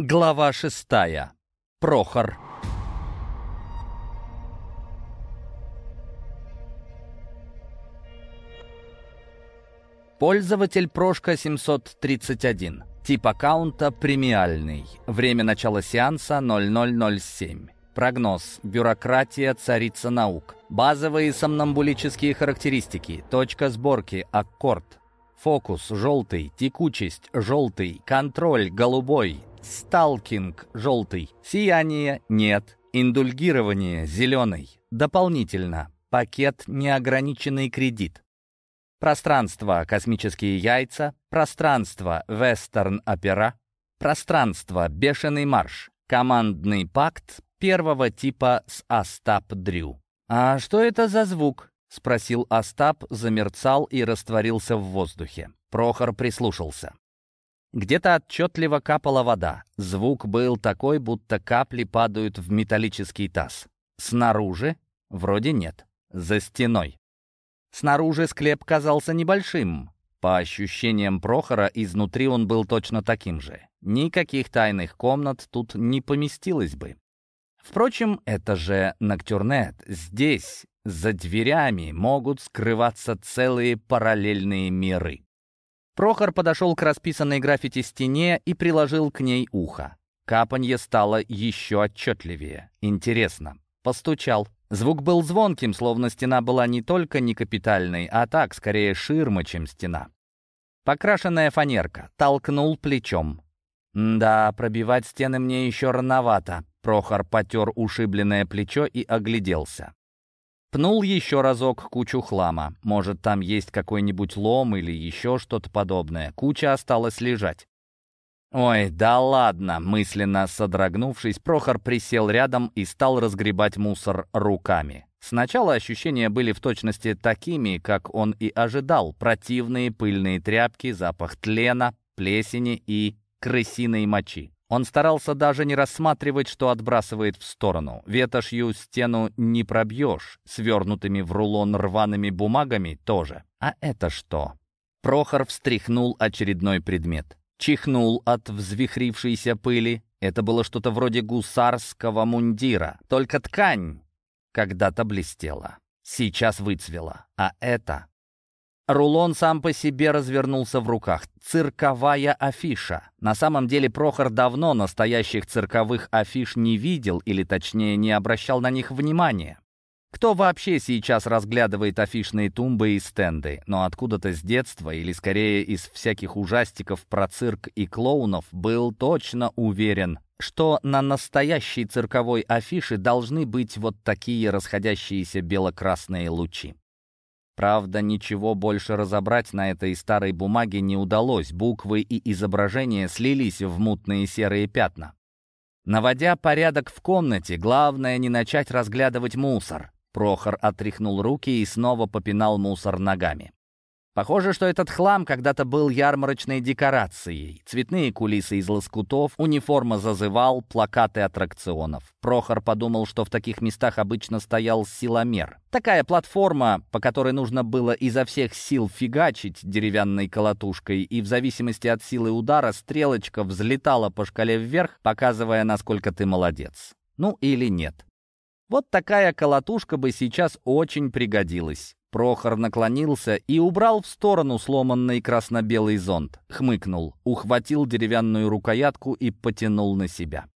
Глава шестая. Прохор. Пользователь Прошка 731. Тип аккаунта премиальный. Время начала сеанса 0007. Прогноз. Бюрократия, царица наук. Базовые сомнамбулические характеристики. Точка сборки. Аккорд. Фокус – желтый, текучесть – желтый, контроль – голубой, сталкинг – желтый, сияние – нет, индульгирование – зеленый, дополнительно, пакет – неограниченный кредит. Пространство – космические яйца, пространство – вестерн-опера, пространство – бешеный марш, командный пакт первого типа с Остап Дрю. «А что это за звук?» — спросил Остап, замерцал и растворился в воздухе. Прохор прислушался. Где-то отчетливо капала вода. Звук был такой, будто капли падают в металлический таз. Снаружи вроде нет. За стеной. Снаружи склеп казался небольшим. По ощущениям Прохора, изнутри он был точно таким же. Никаких тайных комнат тут не поместилось бы. Впрочем, это же Ноктюрнет. Здесь за дверями могут скрываться целые параллельные миры. Прохор подошел к расписанной граффити стене и приложил к ней ухо. Капанье стало еще отчетливее. Интересно. Постучал. Звук был звонким, словно стена была не только не капитальной, а так, скорее, ширма, чем стена. Покрашенная фанерка. Толкнул плечом. «Да, пробивать стены мне еще рановато». Прохор потер ушибленное плечо и огляделся. Пнул еще разок кучу хлама. Может, там есть какой-нибудь лом или еще что-то подобное. Куча осталась лежать. «Ой, да ладно!» — мысленно содрогнувшись, Прохор присел рядом и стал разгребать мусор руками. Сначала ощущения были в точности такими, как он и ожидал. Противные пыльные тряпки, запах тлена, плесени и крысиной мочи. Он старался даже не рассматривать, что отбрасывает в сторону. Ветошью стену не пробьешь, свернутыми в рулон рваными бумагами тоже. А это что? Прохор встряхнул очередной предмет. Чихнул от взвихрившейся пыли. Это было что-то вроде гусарского мундира. Только ткань когда-то блестела. Сейчас выцвела. А это Рулон сам по себе развернулся в руках. Цирковая афиша. На самом деле Прохор давно настоящих цирковых афиш не видел, или точнее не обращал на них внимания. Кто вообще сейчас разглядывает афишные тумбы и стенды? Но откуда-то с детства, или скорее из всяких ужастиков про цирк и клоунов, был точно уверен, что на настоящей цирковой афише должны быть вот такие расходящиеся бело-красные лучи. Правда, ничего больше разобрать на этой старой бумаге не удалось, буквы и изображения слились в мутные серые пятна. Наводя порядок в комнате, главное не начать разглядывать мусор. Прохор отряхнул руки и снова попинал мусор ногами. Похоже, что этот хлам когда-то был ярмарочной декорацией. Цветные кулисы из лоскутов, униформа зазывал, плакаты аттракционов. Прохор подумал, что в таких местах обычно стоял силомер. Такая платформа, по которой нужно было изо всех сил фигачить деревянной колотушкой, и в зависимости от силы удара стрелочка взлетала по шкале вверх, показывая, насколько ты молодец. Ну или нет. Вот такая колотушка бы сейчас очень пригодилась. Прохор наклонился и убрал в сторону сломанный красно-белый зонт. Хмыкнул, ухватил деревянную рукоятку и потянул на себя.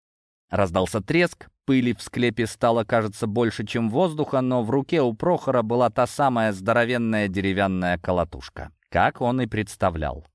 Раздался треск, пыли в склепе стало, кажется, больше, чем воздуха, но в руке у Прохора была та самая здоровенная деревянная колотушка, как он и представлял.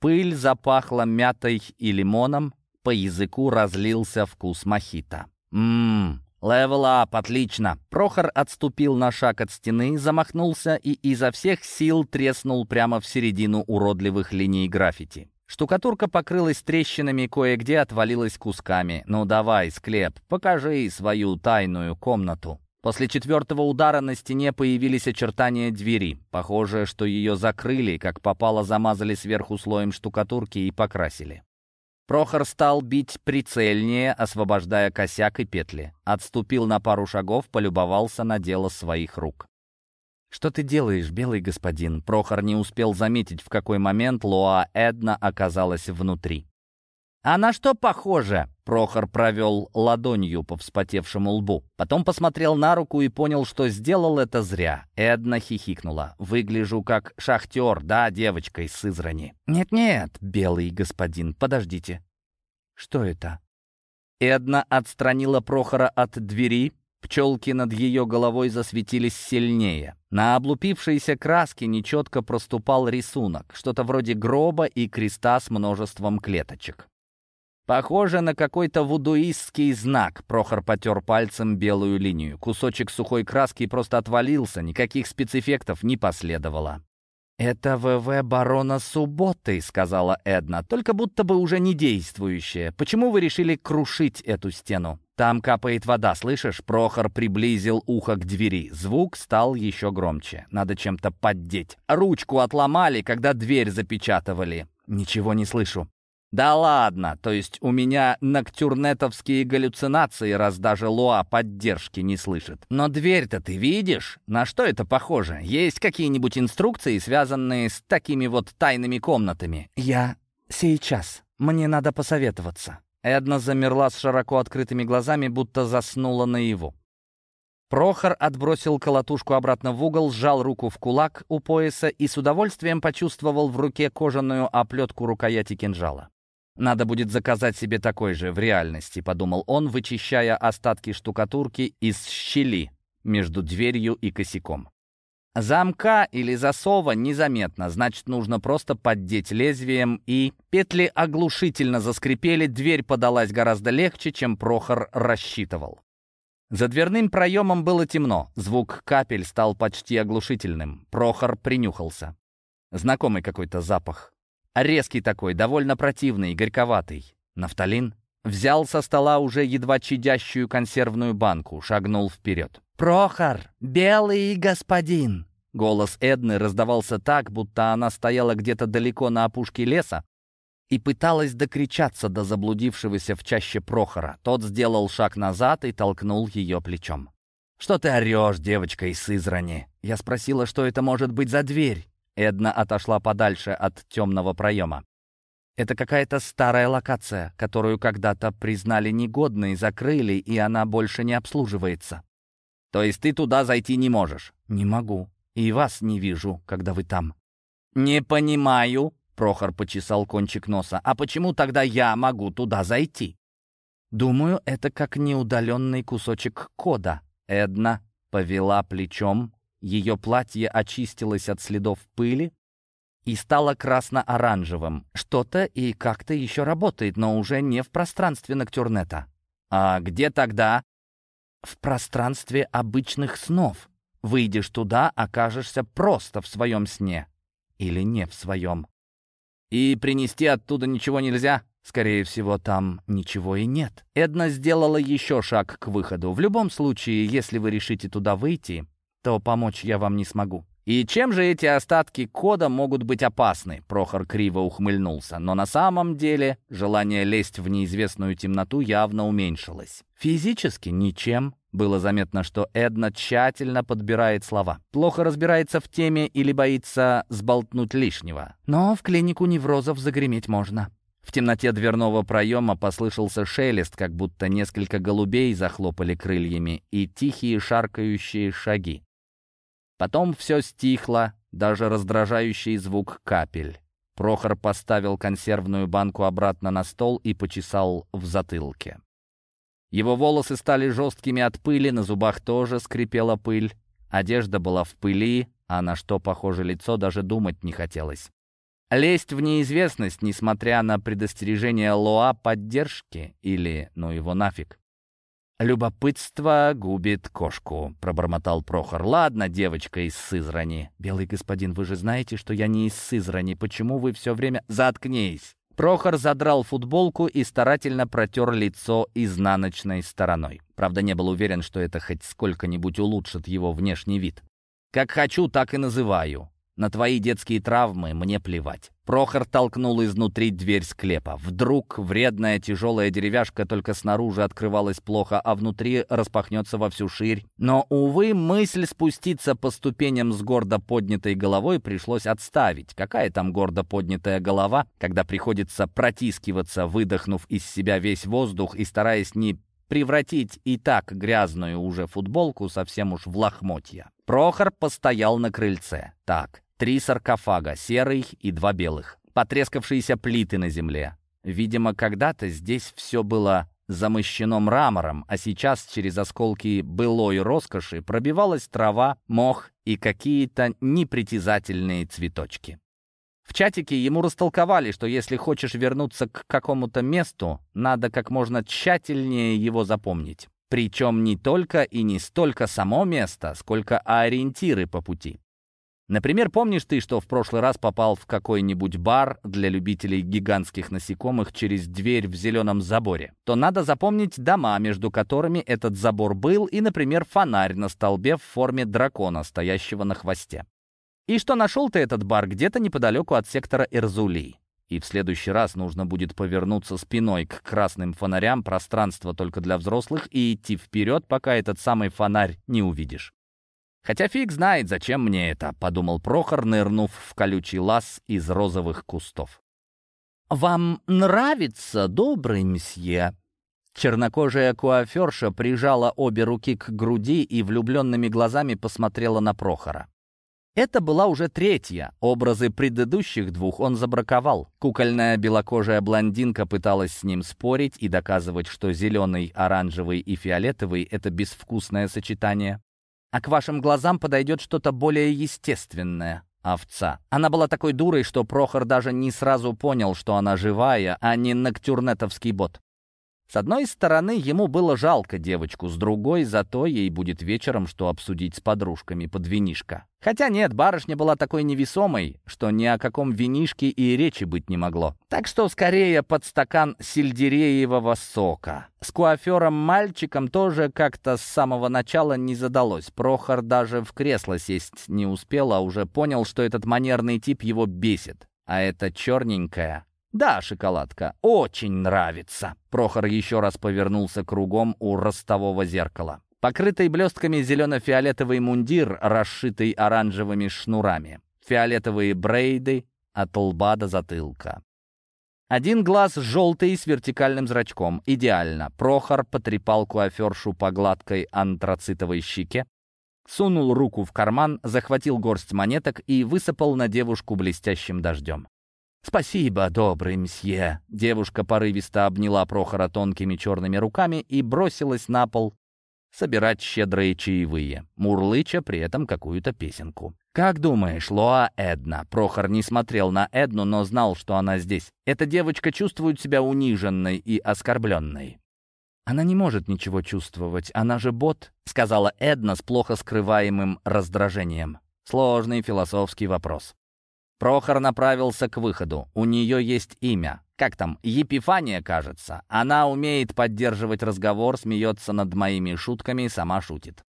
Пыль запахла мятой и лимоном, по языку разлился вкус мохито. Ммм, «Левел ап, отлично!» Прохор отступил на шаг от стены, замахнулся и изо всех сил треснул прямо в середину уродливых линий граффити. Штукатурка покрылась трещинами, кое-где отвалилась кусками. «Ну давай, склеп, покажи свою тайную комнату». После четвертого удара на стене появились очертания двери. Похоже, что ее закрыли, как попало замазали сверху слоем штукатурки и покрасили. Прохор стал бить прицельнее, освобождая косяк и петли. Отступил на пару шагов, полюбовался на дело своих рук. «Что ты делаешь, белый господин?» Прохор не успел заметить, в какой момент Лоа Эдна оказалась внутри. «А на что похоже?» Прохор провел ладонью по вспотевшему лбу. Потом посмотрел на руку и понял, что сделал это зря. Эдна хихикнула. «Выгляжу как шахтер, да, девочка из Сызрани?» «Нет-нет, белый господин, подождите». «Что это?» Эдна отстранила Прохора от двери. Пчелки над ее головой засветились сильнее. На облупившейся краске нечетко проступал рисунок, что-то вроде гроба и креста с множеством клеточек. Похоже на какой-то вудуистский знак. Прохор потер пальцем белую линию. Кусочек сухой краски просто отвалился, никаких спецэффектов не последовало. «Это ВВ барона Субботы», — сказала Эдна, «только будто бы уже не действующая. Почему вы решили крушить эту стену?» «Там капает вода, слышишь?» Прохор приблизил ухо к двери. Звук стал еще громче. Надо чем-то поддеть. Ручку отломали, когда дверь запечатывали. «Ничего не слышу». «Да ладно, то есть у меня ноктюрнетовские галлюцинации, раз даже Луа поддержки не слышит. Но дверь-то ты видишь? На что это похоже? Есть какие-нибудь инструкции, связанные с такими вот тайными комнатами?» «Я сейчас. Мне надо посоветоваться». Эдна замерла с широко открытыми глазами, будто заснула наяву. Прохор отбросил колотушку обратно в угол, сжал руку в кулак у пояса и с удовольствием почувствовал в руке кожаную оплетку рукояти кинжала. «Надо будет заказать себе такой же в реальности», — подумал он, вычищая остатки штукатурки из щели между дверью и косяком. Замка или засова незаметно, значит, нужно просто поддеть лезвием, и петли оглушительно заскрипели, дверь подалась гораздо легче, чем Прохор рассчитывал. За дверным проемом было темно, звук капель стал почти оглушительным. Прохор принюхался. Знакомый какой-то запах. Резкий такой, довольно противный, горьковатый. Нафталин взял со стола уже едва чадящую консервную банку, шагнул вперед. «Прохор, белый господин!» Голос Эдны раздавался так, будто она стояла где-то далеко на опушке леса и пыталась докричаться до заблудившегося в чаще Прохора. Тот сделал шаг назад и толкнул ее плечом. «Что ты орешь, девочка из Сызрани?» Я спросила, что это может быть за дверь. Эдна отошла подальше от темного проема. Это какая-то старая локация, которую когда-то признали негодной, закрыли, и она больше не обслуживается. То есть ты туда зайти не можешь? Не могу. И вас не вижу, когда вы там. Не понимаю, Прохор почесал кончик носа. А почему тогда я могу туда зайти? Думаю, это как неудаленный кусочек кода. Эдна повела плечом, ее платье очистилось от следов пыли и стало красно-оранжевым. Что-то и как-то еще работает, но уже не в пространстве Ноктюрнета. А где тогда? В пространстве обычных снов. Выйдешь туда, окажешься просто в своем сне. Или не в своем. И принести оттуда ничего нельзя? Скорее всего, там ничего и нет. Эдна сделала еще шаг к выходу. В любом случае, если вы решите туда выйти, то помочь я вам не смогу. «И чем же эти остатки кода могут быть опасны?» Прохор криво ухмыльнулся. Но на самом деле желание лезть в неизвестную темноту явно уменьшилось. Физически ничем. Было заметно, что Эдна тщательно подбирает слова. Плохо разбирается в теме или боится сболтнуть лишнего. Но в клинику неврозов загреметь можно. В темноте дверного проема послышался шелест, как будто несколько голубей захлопали крыльями, и тихие шаркающие шаги. Потом все стихло, даже раздражающий звук капель. Прохор поставил консервную банку обратно на стол и почесал в затылке. Его волосы стали жесткими от пыли, на зубах тоже скрипела пыль. Одежда была в пыли, а на что похоже лицо даже думать не хотелось. Лезть в неизвестность, несмотря на предостережение Лоа поддержки, или ну его нафиг. «Любопытство губит кошку», — пробормотал Прохор. «Ладно, девочка из Сызрани». «Белый господин, вы же знаете, что я не из Сызрани. Почему вы все время...» «Заткнись!» Прохор задрал футболку и старательно протер лицо изнаночной стороной. Правда, не был уверен, что это хоть сколько-нибудь улучшит его внешний вид. «Как хочу, так и называю. На твои детские травмы мне плевать». Прохор толкнул изнутри дверь склепа. Вдруг вредная тяжелая деревяшка только снаружи открывалась плохо, а внутри распахнется во всю ширь. Но, увы, мысль спуститься по ступеням с гордо поднятой головой пришлось отставить. Какая там гордо поднятая голова, когда приходится протискиваться, выдохнув из себя весь воздух и стараясь не превратить и так грязную уже футболку совсем уж в лохмотья. Прохор постоял на крыльце. Так, Три саркофага, серый и два белых. Потрескавшиеся плиты на земле. Видимо, когда-то здесь все было замощено мрамором, а сейчас через осколки былой роскоши пробивалась трава, мох и какие-то непритязательные цветочки. В чатике ему растолковали, что если хочешь вернуться к какому-то месту, надо как можно тщательнее его запомнить. Причем не только и не столько само место, сколько ориентиры по пути. Например, помнишь ты, что в прошлый раз попал в какой-нибудь бар для любителей гигантских насекомых через дверь в зеленом заборе? То надо запомнить дома, между которыми этот забор был, и, например, фонарь на столбе в форме дракона, стоящего на хвосте. И что нашел ты этот бар где-то неподалеку от сектора Эрзули. И в следующий раз нужно будет повернуться спиной к красным фонарям, пространство только для взрослых, и идти вперед, пока этот самый фонарь не увидишь. «Хотя фиг знает, зачем мне это», — подумал Прохор, нырнув в колючий лаз из розовых кустов. «Вам нравится, добрый месье?» Чернокожая куаферша прижала обе руки к груди и влюбленными глазами посмотрела на Прохора. Это была уже третья. Образы предыдущих двух он забраковал. Кукольная белокожая блондинка пыталась с ним спорить и доказывать, что зеленый, оранжевый и фиолетовый — это безвкусное сочетание а к вашим глазам подойдет что-то более естественное. Овца. Она была такой дурой, что Прохор даже не сразу понял, что она живая, а не ноктюрнетовский бот. С одной стороны, ему было жалко девочку, с другой, зато ей будет вечером что обсудить с подружками под винишко. Хотя нет, барышня была такой невесомой, что ни о каком винишке и речи быть не могло. Так что скорее под стакан сельдереевого сока. С куафером-мальчиком тоже как-то с самого начала не задалось. Прохор даже в кресло сесть не успел, а уже понял, что этот манерный тип его бесит. А это черненькая «Да, шоколадка, очень нравится». Прохор еще раз повернулся кругом у ростового зеркала. Покрытый блестками зелено-фиолетовый мундир, расшитый оранжевыми шнурами. Фиолетовые брейды от лба до затылка. Один глаз желтый с вертикальным зрачком. Идеально. Прохор потрепал куафершу по гладкой антрацитовой щеке, сунул руку в карман, захватил горсть монеток и высыпал на девушку блестящим дождем. «Спасибо, добрый мсье!» Девушка порывисто обняла Прохора тонкими черными руками и бросилась на пол собирать щедрые чаевые, мурлыча при этом какую-то песенку. «Как думаешь, Лоа Эдна?» Прохор не смотрел на Эдну, но знал, что она здесь. Эта девочка чувствует себя униженной и оскорбленной. «Она не может ничего чувствовать, она же бот», — сказала Эдна с плохо скрываемым раздражением. Сложный философский вопрос. Прохор направился к выходу. У нее есть имя. Как там? Епифания, кажется. Она умеет поддерживать разговор, смеется над моими шутками и сама шутит.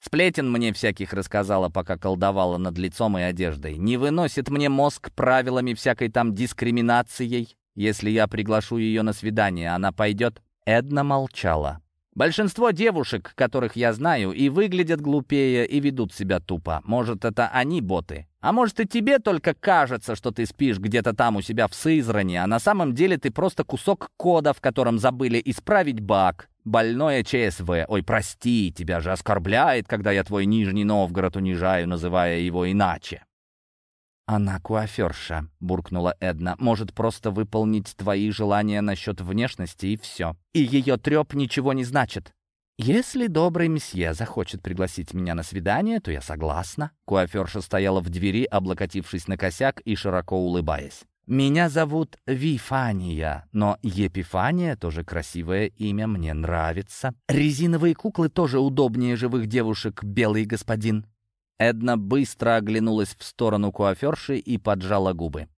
Сплетен мне всяких рассказала, пока колдовала над лицом и одеждой. Не выносит мне мозг правилами всякой там дискриминацией. Если я приглашу ее на свидание, она пойдет? Эдна молчала. Большинство девушек, которых я знаю, и выглядят глупее, и ведут себя тупо. Может, это они боты. А может, и тебе только кажется, что ты спишь где-то там у себя в Сызране, а на самом деле ты просто кусок кода, в котором забыли исправить баг. Больное ЧСВ. Ой, прости, тебя же оскорбляет, когда я твой Нижний Новгород унижаю, называя его иначе. «Она куаферша», — буркнула Эдна. «Может просто выполнить твои желания насчет внешности и все. И ее треп ничего не значит». «Если добрый месье захочет пригласить меня на свидание, то я согласна». Куаферша стояла в двери, облокотившись на косяк и широко улыбаясь. «Меня зовут Вифания, но Епифания тоже красивое имя, мне нравится. Резиновые куклы тоже удобнее живых девушек, белый господин». Эдна быстро оглянулась в сторону куаферши и поджала губы.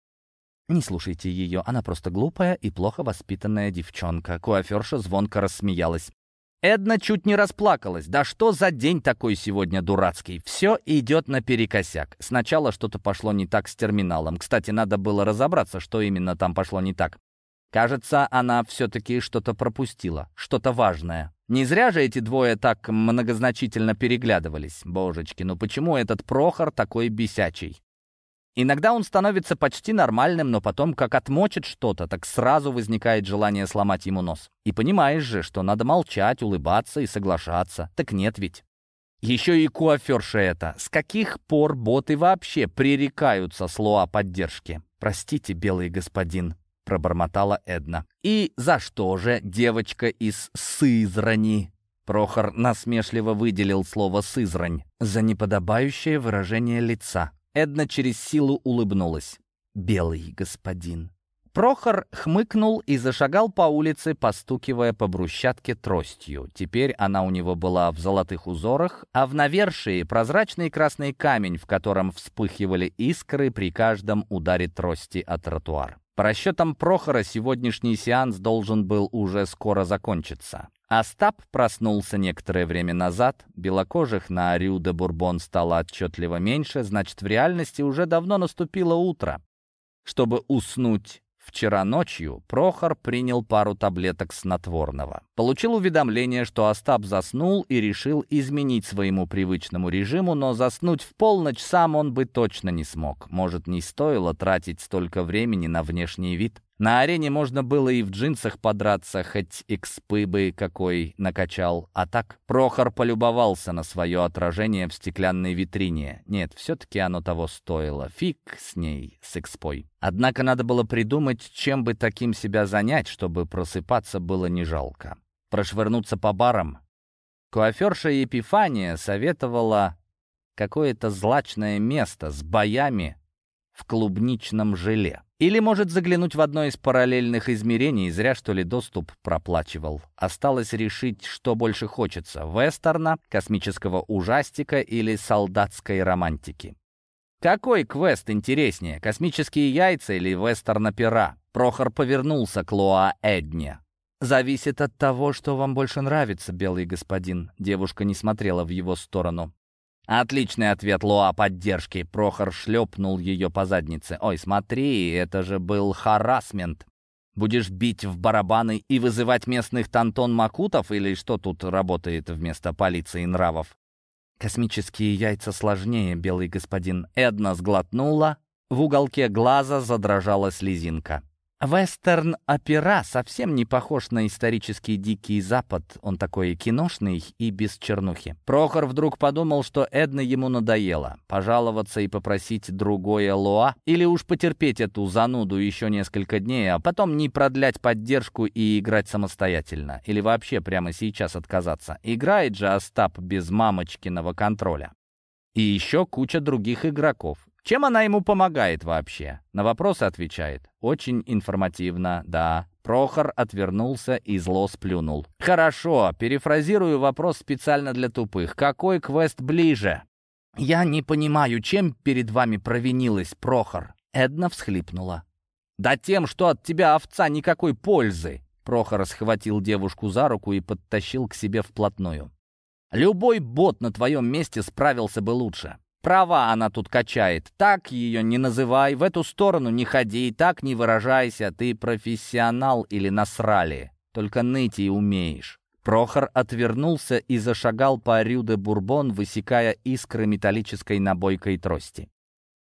«Не слушайте ее, она просто глупая и плохо воспитанная девчонка». Куаферша звонко рассмеялась. Эдна чуть не расплакалась. Да что за день такой сегодня дурацкий? Все идет наперекосяк. Сначала что-то пошло не так с терминалом. Кстати, надо было разобраться, что именно там пошло не так. Кажется, она все-таки что-то пропустила, что-то важное. Не зря же эти двое так многозначительно переглядывались. Божечки, ну почему этот Прохор такой бесячий? Иногда он становится почти нормальным, но потом, как отмочит что-то, так сразу возникает желание сломать ему нос. И понимаешь же, что надо молчать, улыбаться и соглашаться. Так нет ведь. Еще и куаферша это. С каких пор боты вообще пререкаются слова поддержки? «Простите, белый господин», — пробормотала Эдна. «И за что же девочка из Сызрани?» Прохор насмешливо выделил слово «сызрань» за неподобающее выражение лица. Эдна через силу улыбнулась. «Белый господин». Прохор хмыкнул и зашагал по улице, постукивая по брусчатке тростью. Теперь она у него была в золотых узорах, а в навершии прозрачный красный камень, в котором вспыхивали искры при каждом ударе трости о тротуар. По расчетам Прохора, сегодняшний сеанс должен был уже скоро закончиться. Остап проснулся некоторое время назад, белокожих на де Бурбон стало отчетливо меньше, значит, в реальности уже давно наступило утро. Чтобы уснуть Вчера ночью Прохор принял пару таблеток снотворного. Получил уведомление, что Остап заснул и решил изменить своему привычному режиму, но заснуть в полночь сам он бы точно не смог. Может, не стоило тратить столько времени на внешний вид? На арене можно было и в джинсах подраться, хоть экспы бы какой накачал. А так Прохор полюбовался на свое отражение в стеклянной витрине. Нет, все-таки оно того стоило. Фиг с ней, с экспой. Однако надо было придумать, чем бы таким себя занять, чтобы просыпаться было не жалко. Прошвырнуться по барам. Куаферша Епифания советовала какое-то злачное место с боями в клубничном желе. Или может заглянуть в одно из параллельных измерений, зря что ли доступ проплачивал. Осталось решить, что больше хочется — вестерна, космического ужастика или солдатской романтики. Какой квест интереснее, космические яйца или вестерна-пера? Прохор повернулся к Лоа Эдне. «Зависит от того, что вам больше нравится, белый господин». Девушка не смотрела в его сторону. Отличный ответ Луа поддержки. Прохор шлепнул ее по заднице. Ой, смотри, это же был харасмент. Будешь бить в барабаны и вызывать местных тантон-макутов или что тут работает вместо полиции нравов? Космические яйца сложнее, белый господин. Эдна сглотнула. В уголке глаза задрожала слезинка. Вестерн-опера совсем не похож на исторический Дикий Запад. Он такой киношный и без чернухи. Прохор вдруг подумал, что Эдна ему надоело. Пожаловаться и попросить другое Лоа, или уж потерпеть эту зануду еще несколько дней, а потом не продлять поддержку и играть самостоятельно. Или вообще прямо сейчас отказаться. Играет же Остап без мамочкиного контроля. И еще куча других игроков. Чем она ему помогает вообще? На вопросы отвечает. Очень информативно, да. Прохор отвернулся и зло сплюнул. «Хорошо, перефразирую вопрос специально для тупых. Какой квест ближе?» «Я не понимаю, чем перед вами провинилась, Прохор?» Эдна всхлипнула. «Да тем, что от тебя, овца, никакой пользы!» Прохор схватил девушку за руку и подтащил к себе вплотную. «Любой бот на твоем месте справился бы лучше. Права она тут качает. Так ее не называй, в эту сторону не ходи, так не выражайся. Ты профессионал или насрали. Только ныть и умеешь. Прохор отвернулся и зашагал по Рю Бурбон, высекая искры металлической набойкой трости.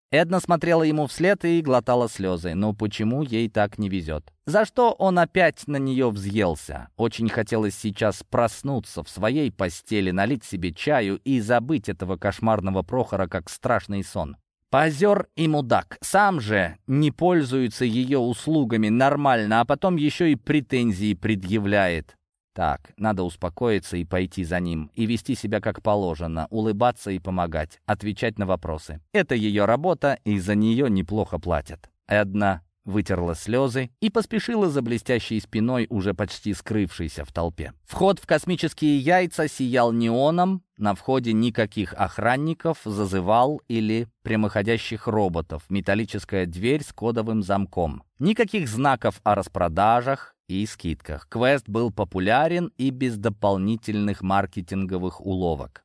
Эдна смотрела ему вслед и глотала слезы. Но почему ей так не везет? За что он опять на нее взъелся? Очень хотелось сейчас проснуться в своей постели, налить себе чаю и забыть этого кошмарного Прохора как страшный сон. Позер и мудак. Сам же не пользуется ее услугами нормально, а потом еще и претензии предъявляет. Так, надо успокоиться и пойти за ним, и вести себя как положено, улыбаться и помогать, отвечать на вопросы. Это ее работа, и за нее неплохо платят. Эдна вытерла слезы и поспешила за блестящей спиной, уже почти скрывшейся в толпе. Вход в космические яйца сиял неоном, на входе никаких охранников, зазывал или прямоходящих роботов, металлическая дверь с кодовым замком. Никаких знаков о распродажах, и скидках. Квест был популярен и без дополнительных маркетинговых уловок.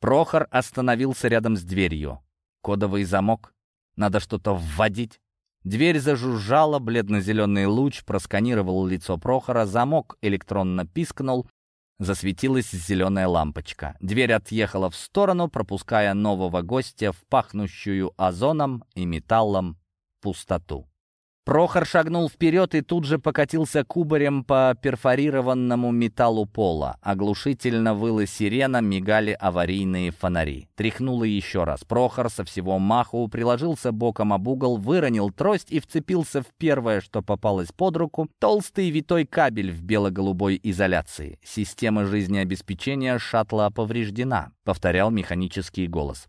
Прохор остановился рядом с дверью. Кодовый замок? Надо что-то вводить? Дверь зажужжала, бледно-зеленый луч просканировал лицо Прохора, замок электронно пискнул, засветилась зеленая лампочка. Дверь отъехала в сторону, пропуская нового гостя в пахнущую озоном и металлом пустоту. Прохор шагнул вперед и тут же покатился кубарем по перфорированному металлу пола. Оглушительно выла сирена, мигали аварийные фонари. Тряхнуло еще раз. Прохор со всего маху приложился боком об угол, выронил трость и вцепился в первое, что попалось под руку, толстый витой кабель в бело-голубой изоляции. Система жизнеобеспечения шаттла повреждена, повторял механический голос.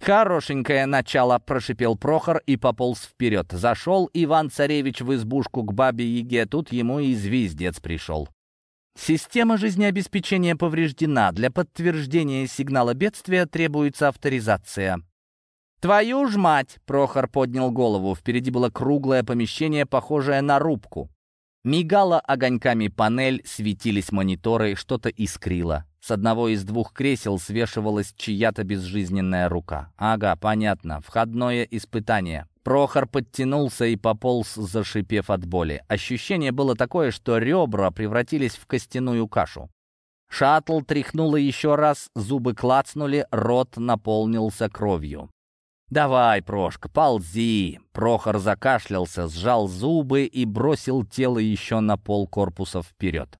«Хорошенькое начало», — прошипел Прохор и пополз вперед. Зашел Иван-царевич в избушку к бабе-яге, тут ему и звездец пришел. Система жизнеобеспечения повреждена. Для подтверждения сигнала бедствия требуется авторизация. «Твою ж мать!» — Прохор поднял голову. Впереди было круглое помещение, похожее на рубку. Мигала огоньками панель, светились мониторы, что-то искрило. С одного из двух кресел свешивалась чья-то безжизненная рука. Ага, понятно, входное испытание. Прохор подтянулся и пополз, зашипев от боли. Ощущение было такое, что ребра превратились в костяную кашу. Шаттл тряхнуло еще раз, зубы клацнули, рот наполнился кровью. «Давай, Прошка, ползи!» Прохор закашлялся, сжал зубы и бросил тело еще на пол корпуса вперед.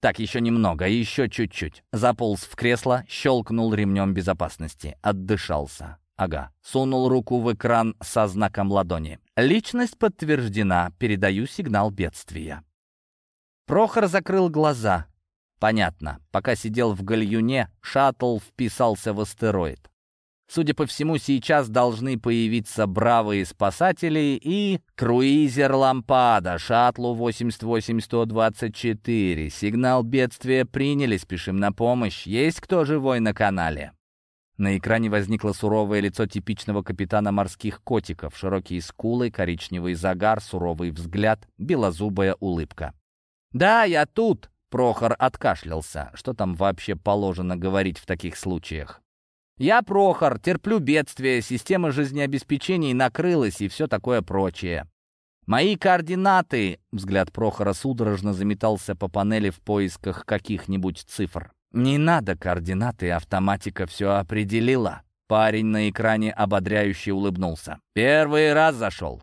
Так, еще немного, еще чуть-чуть. Заполз в кресло, щелкнул ремнем безопасности. Отдышался. Ага. Сунул руку в экран со знаком ладони. Личность подтверждена. Передаю сигнал бедствия. Прохор закрыл глаза. Понятно. Пока сидел в гальюне, шаттл вписался в астероид. Судя по всему, сейчас должны появиться бравые спасатели и круизер «Лампада», шаттлу 88124. Сигнал бедствия приняли, спешим на помощь. Есть кто живой на канале? На экране возникло суровое лицо типичного капитана морских котиков. Широкие скулы, коричневый загар, суровый взгляд, белозубая улыбка. «Да, я тут!» — Прохор откашлялся. Что там вообще положено говорить в таких случаях? Я Прохор, терплю бедствие, система жизнеобеспечения накрылась и все такое прочее. Мои координаты, взгляд Прохора судорожно заметался по панели в поисках каких-нибудь цифр. Не надо координаты, автоматика все определила. Парень на экране ободряюще улыбнулся. Первый раз зашел.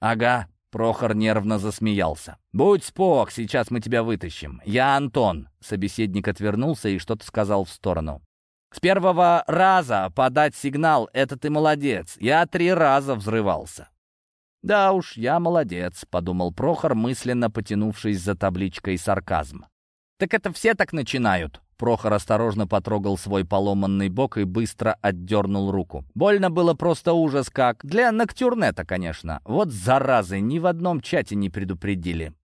Ага, Прохор нервно засмеялся. «Будь спок, сейчас мы тебя вытащим. Я Антон». Собеседник отвернулся и что-то сказал в сторону. С первого раза подать сигнал — это ты молодец. Я три раза взрывался. «Да уж, я молодец», — подумал Прохор, мысленно потянувшись за табличкой «Сарказм». «Так это все так начинают». Прохор осторожно потрогал свой поломанный бок и быстро отдернул руку. Больно было просто ужас как. Для Ноктюрнета, конечно. Вот заразы, ни в одном чате не предупредили.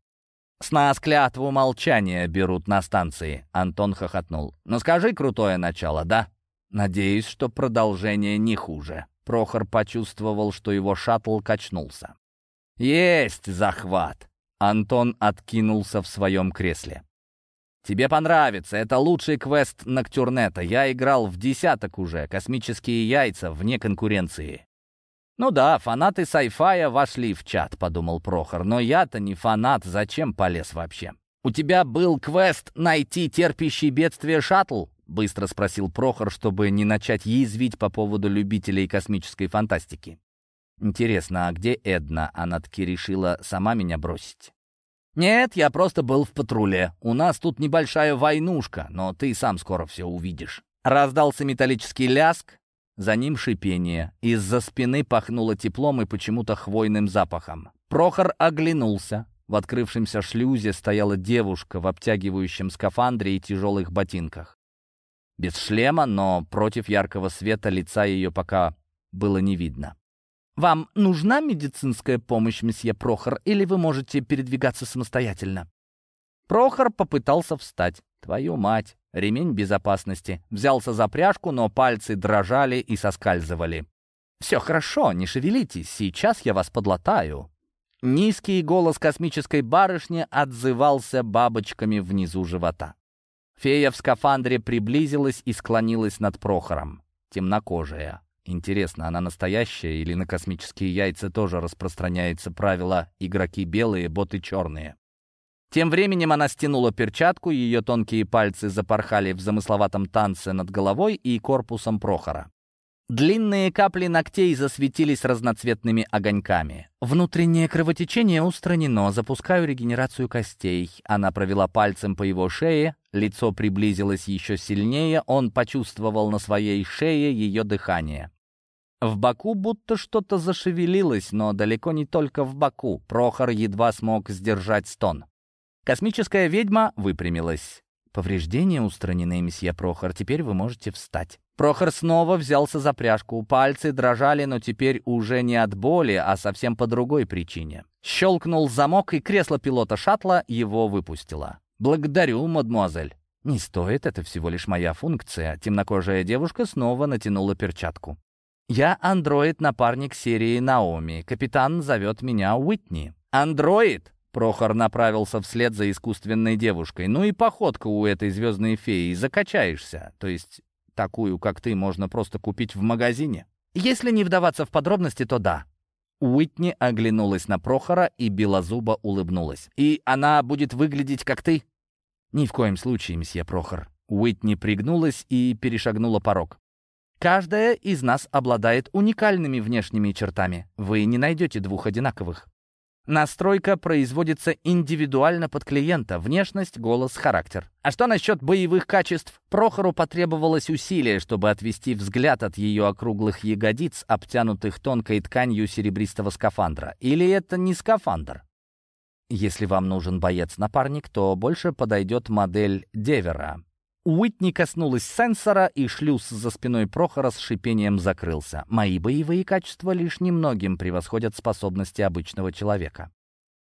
«С нас клятву молчания берут на станции», — Антон хохотнул. «Ну скажи крутое начало, да?» «Надеюсь, что продолжение не хуже». Прохор почувствовал, что его шаттл качнулся. «Есть захват!» Антон откинулся в своем кресле. «Тебе понравится, это лучший квест Ноктюрнета. Я играл в десяток уже, космические яйца вне конкуренции». «Ну да, фанаты sci-fi вошли в чат», — подумал Прохор. «Но я-то не фанат, зачем полез вообще?» «У тебя был квест найти терпящий бедствие шаттл?» — быстро спросил Прохор, чтобы не начать язвить по поводу любителей космической фантастики. «Интересно, а где Эдна? Она таки решила сама меня бросить?» «Нет, я просто был в патруле. У нас тут небольшая войнушка, но ты сам скоро все увидишь». Раздался металлический ляск, за ним шипение. Из-за спины пахнуло теплом и почему-то хвойным запахом. Прохор оглянулся. В открывшемся шлюзе стояла девушка в обтягивающем скафандре и тяжелых ботинках. Без шлема, но против яркого света лица ее пока было не видно. «Вам нужна медицинская помощь, месье Прохор, или вы можете передвигаться самостоятельно?» Прохор попытался встать. «Твою мать! Ремень безопасности. Взялся за пряжку, но пальцы дрожали и соскальзывали. «Все хорошо, не шевелитесь, сейчас я вас подлатаю». Низкий голос космической барышни отзывался бабочками внизу живота. Фея в скафандре приблизилась и склонилась над Прохором. Темнокожая. Интересно, она настоящая или на космические яйца тоже распространяется правило «игроки белые, боты черные»? Тем временем она стянула перчатку, ее тонкие пальцы запорхали в замысловатом танце над головой и корпусом Прохора. Длинные капли ногтей засветились разноцветными огоньками. Внутреннее кровотечение устранено, запускаю регенерацию костей. Она провела пальцем по его шее, лицо приблизилось еще сильнее, он почувствовал на своей шее ее дыхание. В боку будто что-то зашевелилось, но далеко не только в боку. Прохор едва смог сдержать стон. Космическая ведьма выпрямилась. «Повреждения устранены, месье Прохор, теперь вы можете встать». Прохор снова взялся за пряжку. Пальцы дрожали, но теперь уже не от боли, а совсем по другой причине. Щелкнул замок, и кресло пилота шаттла его выпустило. «Благодарю, мадемуазель». «Не стоит, это всего лишь моя функция». Темнокожая девушка снова натянула перчатку. «Я андроид-напарник серии Наоми. Капитан зовет меня Уитни». «Андроид?» Прохор направился вслед за искусственной девушкой. «Ну и походка у этой звездной феи. Закачаешься. То есть Такую, как ты, можно просто купить в магазине. Если не вдаваться в подробности, то да. Уитни оглянулась на Прохора и белозубо улыбнулась. «И она будет выглядеть, как ты?» «Ни в коем случае, месье Прохор». Уитни пригнулась и перешагнула порог. «Каждая из нас обладает уникальными внешними чертами. Вы не найдете двух одинаковых. Настройка производится индивидуально под клиента, внешность, голос, характер. А что насчет боевых качеств? Прохору потребовалось усилие, чтобы отвести взгляд от ее округлых ягодиц, обтянутых тонкой тканью серебристого скафандра. Или это не скафандр? Если вам нужен боец-напарник, то больше подойдет модель Девера. Уитни коснулась сенсора, и шлюз за спиной Прохора с шипением закрылся. Мои боевые качества лишь немногим превосходят способности обычного человека.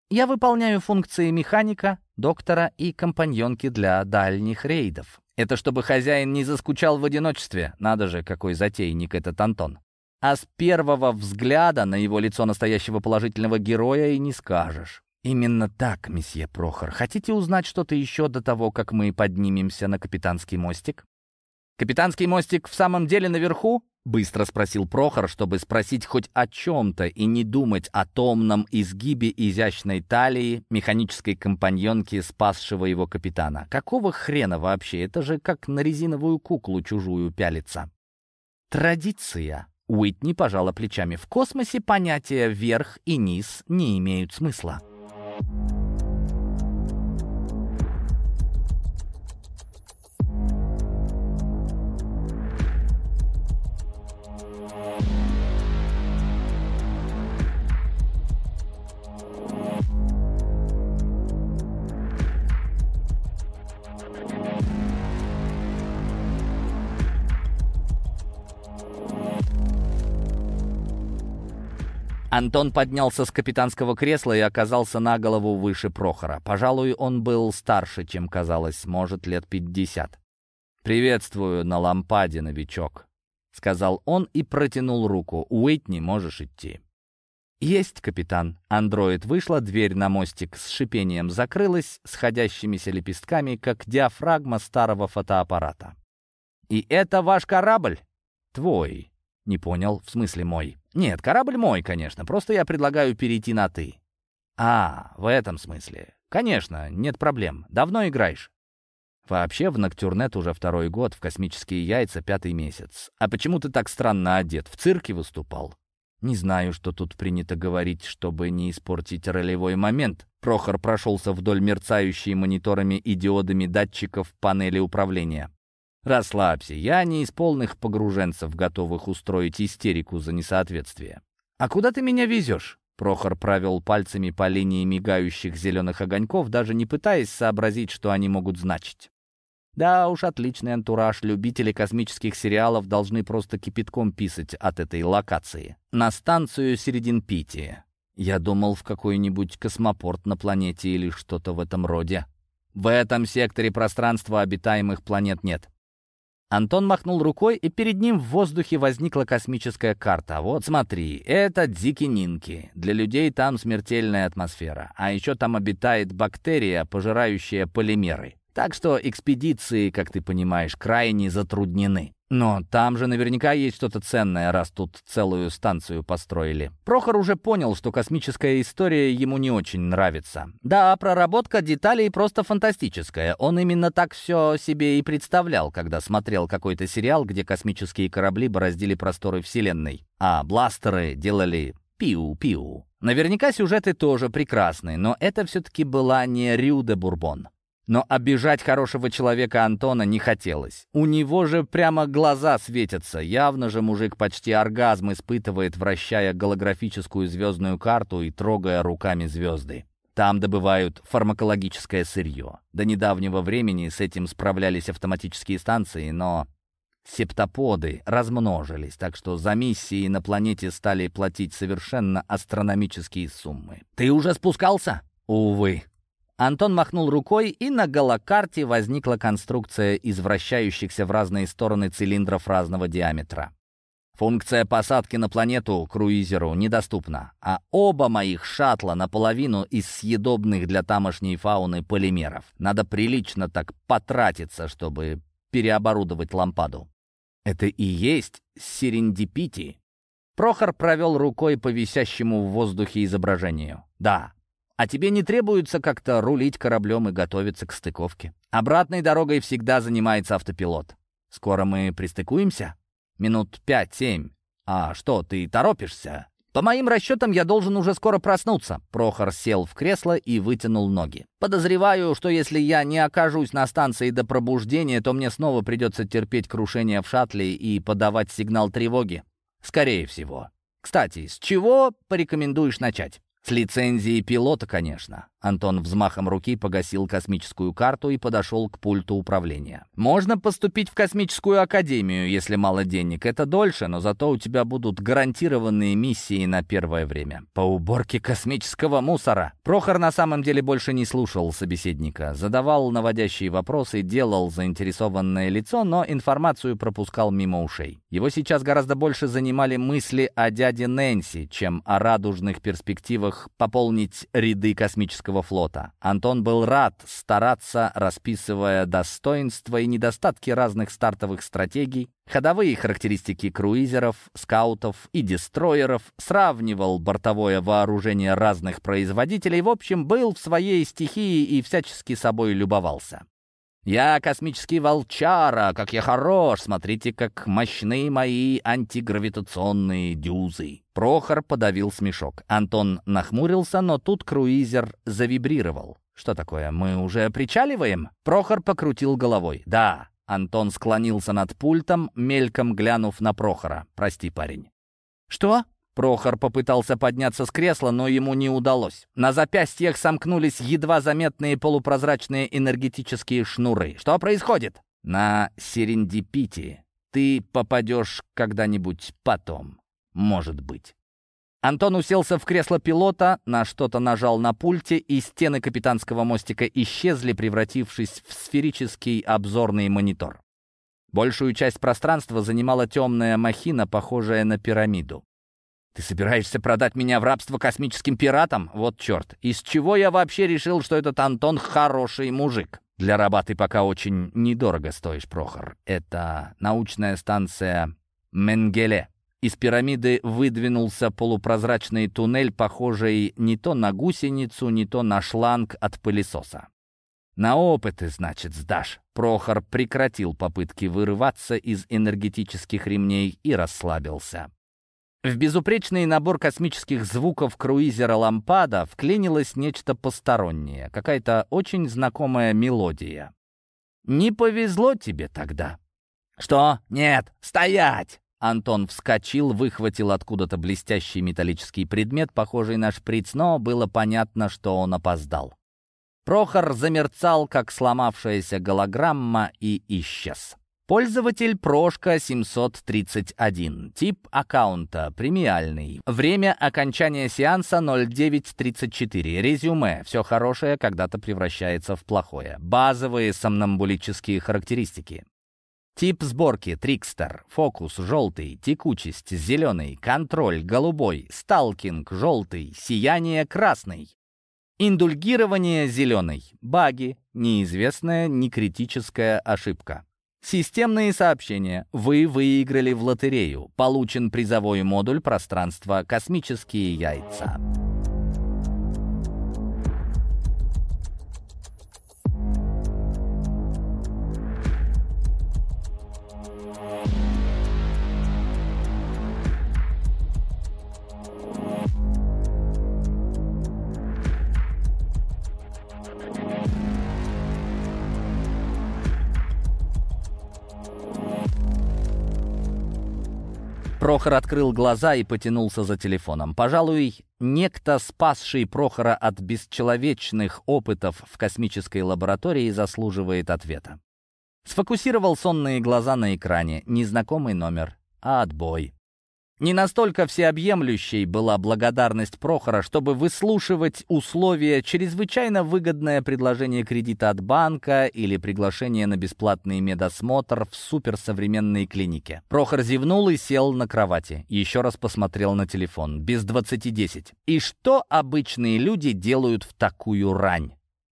Я выполняю функции механика, доктора и компаньонки для дальних рейдов. Это чтобы хозяин не заскучал в одиночестве. Надо же, какой затейник этот Антон. А с первого взгляда на его лицо настоящего положительного героя и не скажешь. «Именно так, месье Прохор. Хотите узнать что-то еще до того, как мы поднимемся на капитанский мостик?» «Капитанский мостик в самом деле наверху?» — быстро спросил Прохор, чтобы спросить хоть о чем-то и не думать о томном изгибе изящной талии механической компаньонки, спасшего его капитана. Какого хрена вообще? Это же как на резиновую куклу чужую пялиться. «Традиция», Уитни пожала плечами. В космосе понятия «верх» и «низ» не имеют смысла. you Антон поднялся с капитанского кресла и оказался на голову выше Прохора. Пожалуй, он был старше, чем казалось, может, лет пятьдесят. «Приветствую на лампаде, новичок», — сказал он и протянул руку. «Уитни, можешь идти». «Есть, капитан». Андроид вышла, дверь на мостик с шипением закрылась, сходящимися лепестками, как диафрагма старого фотоаппарата. «И это ваш корабль?» «Твой». «Не понял, в смысле мой?» «Нет, корабль мой, конечно, просто я предлагаю перейти на «ты». «А, в этом смысле. Конечно, нет проблем. Давно играешь?» «Вообще в Ноктюрнет уже второй год, в космические яйца пятый месяц. А почему ты так странно одет? В цирке выступал?» «Не знаю, что тут принято говорить, чтобы не испортить ролевой момент». Прохор прошелся вдоль мерцающей мониторами и диодами датчиков панели управления. Расслабься, я не из полных погруженцев, готовых устроить истерику за несоответствие. А куда ты меня везешь? Прохор провел пальцами по линии мигающих зеленых огоньков, даже не пытаясь сообразить, что они могут значить. Да уж, отличный антураж. Любители космических сериалов должны просто кипятком писать от этой локации. На станцию Серединпити. Я думал, в какой-нибудь космопорт на планете или что-то в этом роде. В этом секторе пространства обитаемых планет нет. Антон махнул рукой, и перед ним в воздухе возникла космическая карта. Вот смотри, это Дзикининки. Для людей там смертельная атмосфера. А еще там обитает бактерия, пожирающая полимеры. Так что экспедиции, как ты понимаешь, крайне затруднены. Но там же наверняка есть что-то ценное, раз тут целую станцию построили. Прохор уже понял, что космическая история ему не очень нравится. Да, проработка деталей просто фантастическая. Он именно так все себе и представлял, когда смотрел какой-то сериал, где космические корабли бороздили просторы Вселенной, а бластеры делали пиу-пиу. Наверняка сюжеты тоже прекрасны, но это все-таки была не Рю де Бурбон. Но обижать хорошего человека Антона не хотелось. У него же прямо глаза светятся. Явно же мужик почти оргазм испытывает, вращая голографическую звездную карту и трогая руками звезды. Там добывают фармакологическое сырье. До недавнего времени с этим справлялись автоматические станции, но септоподы размножились, так что за миссии на планете стали платить совершенно астрономические суммы. «Ты уже спускался?» «Увы», Антон махнул рукой, и на голокарте возникла конструкция из вращающихся в разные стороны цилиндров разного диаметра. Функция посадки на планету круизеру недоступна, а оба моих шаттла наполовину из съедобных для тамошней фауны полимеров. Надо прилично так потратиться, чтобы переоборудовать лампаду. Это и есть серендипити. Прохор провел рукой по висящему в воздухе изображению. Да, а тебе не требуется как-то рулить кораблем и готовиться к стыковке. Обратной дорогой всегда занимается автопилот. Скоро мы пристыкуемся? Минут пять-семь. А что, ты торопишься? По моим расчетам, я должен уже скоро проснуться. Прохор сел в кресло и вытянул ноги. Подозреваю, что если я не окажусь на станции до пробуждения, то мне снова придется терпеть крушение в шаттле и подавать сигнал тревоги. Скорее всего. Кстати, с чего порекомендуешь начать? С лицензией пилота, конечно. Антон взмахом руки погасил космическую карту и подошел к пульту управления. «Можно поступить в космическую академию, если мало денег. Это дольше, но зато у тебя будут гарантированные миссии на первое время. По уборке космического мусора». Прохор на самом деле больше не слушал собеседника. Задавал наводящие вопросы, делал заинтересованное лицо, но информацию пропускал мимо ушей. Его сейчас гораздо больше занимали мысли о дяде Нэнси, чем о радужных перспективах пополнить ряды космического космического флота. Антон был рад стараться, расписывая достоинства и недостатки разных стартовых стратегий, ходовые характеристики круизеров, скаутов и дестроеров, сравнивал бортовое вооружение разных производителей, в общем, был в своей стихии и всячески собой любовался. «Я космический волчара, как я хорош! Смотрите, как мощны мои антигравитационные дюзы!» Прохор подавил смешок. Антон нахмурился, но тут круизер завибрировал. «Что такое, мы уже причаливаем?» Прохор покрутил головой. «Да». Антон склонился над пультом, мельком глянув на Прохора. «Прости, парень». «Что?» Прохор попытался подняться с кресла, но ему не удалось. На запястьях сомкнулись едва заметные полупрозрачные энергетические шнуры. «Что происходит?» «На Серендипити ты попадешь когда-нибудь потом. Может быть». Антон уселся в кресло пилота, на что-то нажал на пульте, и стены капитанского мостика исчезли, превратившись в сферический обзорный монитор. Большую часть пространства занимала темная махина, похожая на пирамиду. Ты собираешься продать меня в рабство космическим пиратам? Вот черт. Из чего я вообще решил, что этот Антон хороший мужик? Для раба ты пока очень недорого стоишь, Прохор. Это научная станция Менгеле. Из пирамиды выдвинулся полупрозрачный туннель, похожий не то на гусеницу, не то на шланг от пылесоса. «На опыты, значит, сдашь». Прохор прекратил попытки вырываться из энергетических ремней и расслабился. В безупречный набор космических звуков круизера «Лампада» вклинилось нечто постороннее, какая-то очень знакомая мелодия. «Не повезло тебе тогда». «Что? Нет! Стоять!» Антон вскочил, выхватил откуда-то блестящий металлический предмет, похожий на шприц, но было понятно, что он опоздал. Прохор замерцал, как сломавшаяся голограмма, и исчез. Пользователь Прошка 731. Тип аккаунта премиальный. Время окончания сеанса 0934. Резюме. Все хорошее когда-то превращается в плохое. Базовые сомнамбулические характеристики. Тип сборки — трикстер, фокус — желтый, текучесть — зеленый, контроль — голубой, сталкинг — желтый, сияние — красный. Индульгирование — зеленый, баги — неизвестная некритическая ошибка. Системные сообщения. Вы выиграли в лотерею. Получен призовой модуль пространства «Космические яйца». Прохор открыл глаза и потянулся за телефоном. Пожалуй, некто, спасший Прохора от бесчеловечных опытов в космической лаборатории, заслуживает ответа. Сфокусировал сонные глаза на экране. Незнакомый номер. А отбой. Не настолько всеобъемлющей была благодарность Прохора, чтобы выслушивать условия чрезвычайно выгодное предложение кредита от банка или приглашение на бесплатный медосмотр в суперсовременной клинике. Прохор зевнул и сел на кровати. Еще раз посмотрел на телефон. Без двадцати десять. И что обычные люди делают в такую рань?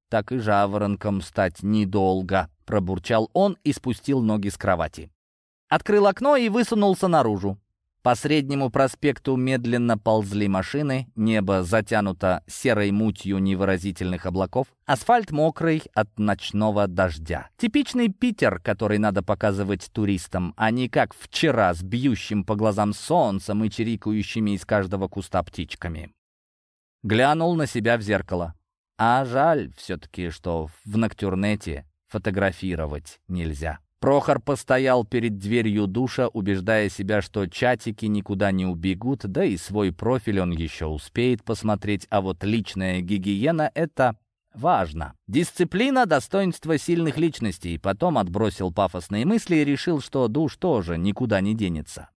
Так и жаворонком стать недолго, пробурчал он и спустил ноги с кровати. Открыл окно и высунулся наружу. По среднему проспекту медленно ползли машины, небо затянуто серой мутью невыразительных облаков, асфальт мокрый от ночного дождя. Типичный Питер, который надо показывать туристам, а не как вчера с бьющим по глазам солнцем и чирикающими из каждого куста птичками. Глянул на себя в зеркало. А жаль все-таки, что в Ноктюрнете фотографировать нельзя. Прохор постоял перед дверью душа, убеждая себя, что чатики никуда не убегут, да и свой профиль он еще успеет посмотреть, а вот личная гигиена — это важно. Дисциплина — достоинство сильных личностей. Потом отбросил пафосные мысли и решил, что душ тоже никуда не денется.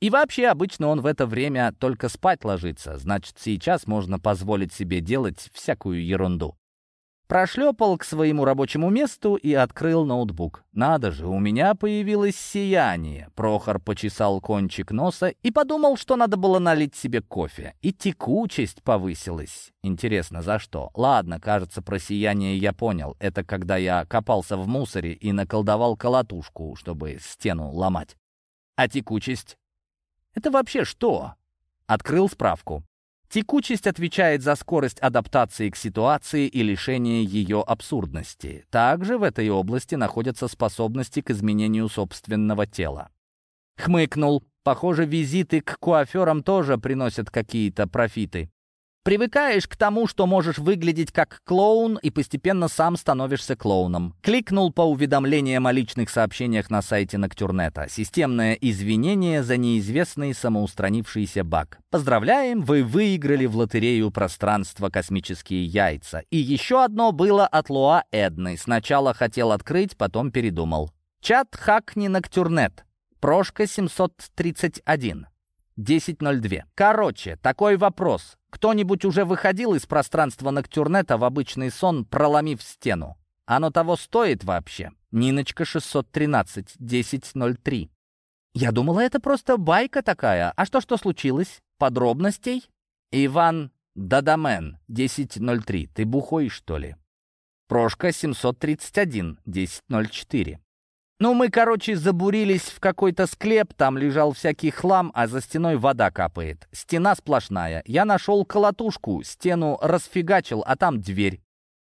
И вообще, обычно он в это время только спать ложится, значит, сейчас можно позволить себе делать всякую ерунду. Прошлепал к своему рабочему месту и открыл ноутбук. «Надо же, у меня появилось сияние!» Прохор почесал кончик носа и подумал, что надо было налить себе кофе. И текучесть повысилась. Интересно, за что? Ладно, кажется, про сияние я понял. Это когда я копался в мусоре и наколдовал колотушку, чтобы стену ломать. А текучесть? Это вообще что? Открыл справку. Текучесть отвечает за скорость адаптации к ситуации и лишение ее абсурдности. Также в этой области находятся способности к изменению собственного тела. Хмыкнул. Похоже, визиты к куаферам тоже приносят какие-то профиты. Привыкаешь к тому, что можешь выглядеть как клоун, и постепенно сам становишься клоуном. Кликнул по уведомлениям о личных сообщениях на сайте Ноктюрнета. Системное извинение за неизвестный самоустранившийся баг. Поздравляем, вы выиграли в лотерею пространство «Космические яйца». И еще одно было от Луа Эдны. Сначала хотел открыть, потом передумал. Чат «Хакни Ноктюрнет». Прошка 731. 10.02. Короче, такой вопрос. Кто-нибудь уже выходил из пространства Ноктюрнета в обычный сон, проломив стену? Оно того стоит вообще? Ниночка 613, 10.03. Я думала, это просто байка такая. А что, что случилось? Подробностей? Иван Дадамен, 10.03. Ты бухой, что ли? Прошка 731, 10.04. Ну, мы, короче, забурились в какой-то склеп, там лежал всякий хлам, а за стеной вода капает. Стена сплошная. Я нашел колотушку, стену расфигачил, а там дверь.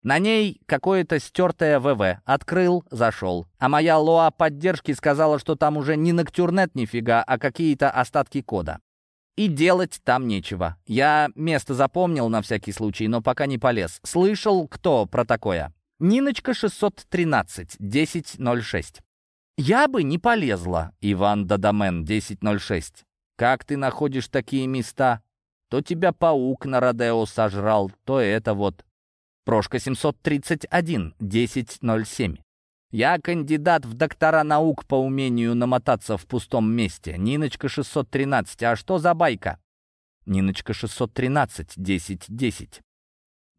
На ней какое-то стертое ВВ. Открыл, зашел. А моя лоа поддержки сказала, что там уже не ноктюрнет нифига, а какие-то остатки кода. И делать там нечего. Я место запомнил на всякий случай, но пока не полез. Слышал, кто про такое? Ниночка 613, 1006. «Я бы не полезла, Иван Дадамен, 1006. Как ты находишь такие места? То тебя паук на Родео сожрал, то это вот. Прошка 731, 1007. Я кандидат в доктора наук по умению намотаться в пустом месте. Ниночка 613. А что за байка? Ниночка 613, 1010.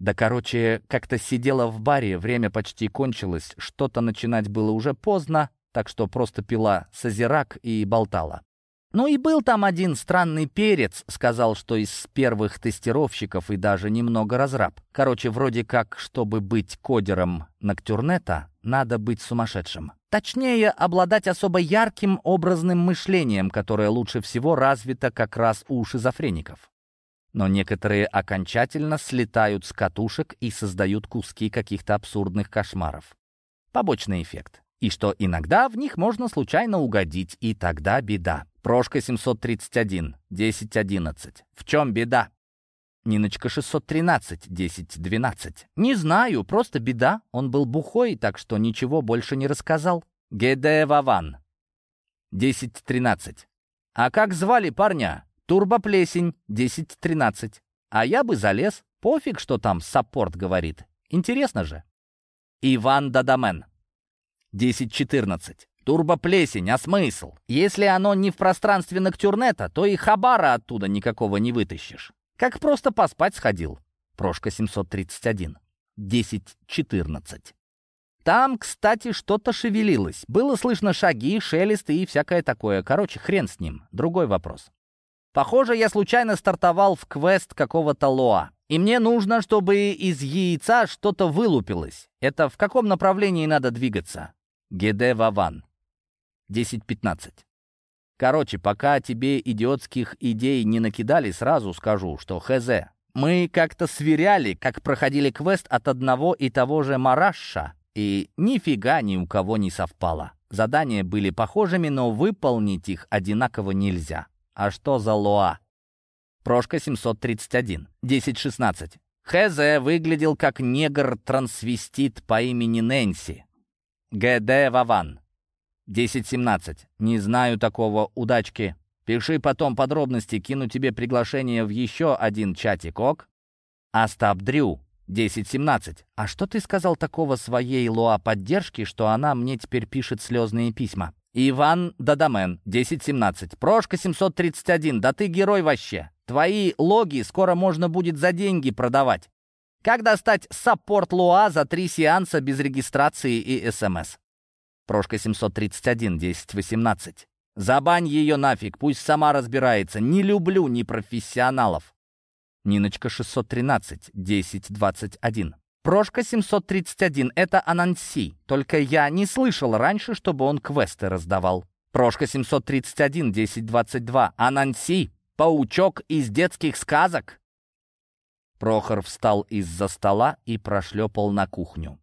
Да, короче, как-то сидела в баре, время почти кончилось, что-то начинать было уже поздно, так что просто пила созерак и болтала. Ну и был там один странный перец, сказал, что из первых тестировщиков и даже немного разраб. Короче, вроде как, чтобы быть кодером Ноктюрнета, надо быть сумасшедшим. Точнее, обладать особо ярким образным мышлением, которое лучше всего развито как раз у шизофреников. Но некоторые окончательно слетают с катушек и создают куски каких-то абсурдных кошмаров. Побочный эффект. И что иногда в них можно случайно угодить, и тогда беда. Прошка 731, 10-11. В чем беда? Ниночка 613, 10-12. Не знаю, просто беда. Он был бухой, так что ничего больше не рассказал. Геде Ваван, 10-13. А как звали парня? Турбоплесень, 10-13. А я бы залез. Пофиг, что там саппорт говорит. Интересно же. Иван Дадамен, 10-14. Турбоплесень, а смысл? Если оно не в пространстве Ноктюрнета, то и хабара оттуда никакого не вытащишь. Как просто поспать сходил. Прошка 731. 10-14. Там, кстати, что-то шевелилось. Было слышно шаги, шелесты и всякое такое. Короче, хрен с ним. Другой вопрос. Похоже, я случайно стартовал в квест какого-то Лоа. И мне нужно, чтобы из яйца что-то вылупилось. Это в каком направлении надо двигаться? Геде Ваван. 10-15. Короче, пока тебе идиотских идей не накидали, сразу скажу, что хз. Мы как-то сверяли, как проходили квест от одного и того же Мараша, и нифига ни у кого не совпало. Задания были похожими, но выполнить их одинаково нельзя. А что за Лоа? Прошка 731. 10-16. ХЗ выглядел как негр-трансвестит по имени Нэнси. ГД Ваван. 10-17. Не знаю такого, удачки. Пиши потом подробности, кину тебе приглашение в еще один чатик, ок? Астап Дрю. 10-17. А что ты сказал такого своей Луа поддержки, что она мне теперь пишет слезные письма? Иван Дадамен. 10-17. Прошка 731. Да ты герой вообще. Твои логи скоро можно будет за деньги продавать. Как достать саппорт Луа за три сеанса без регистрации и СМС? Прошка 731, 10-18. Забань ее нафиг, пусть сама разбирается. Не люблю непрофессионалов. Ниночка 613, 10-21. Прошка 731, это Ананси. Только я не слышал раньше, чтобы он квесты раздавал. Прошка 731, 10-22. Ананси, паучок из детских сказок. Прохор встал из-за стола и прошлепал на кухню.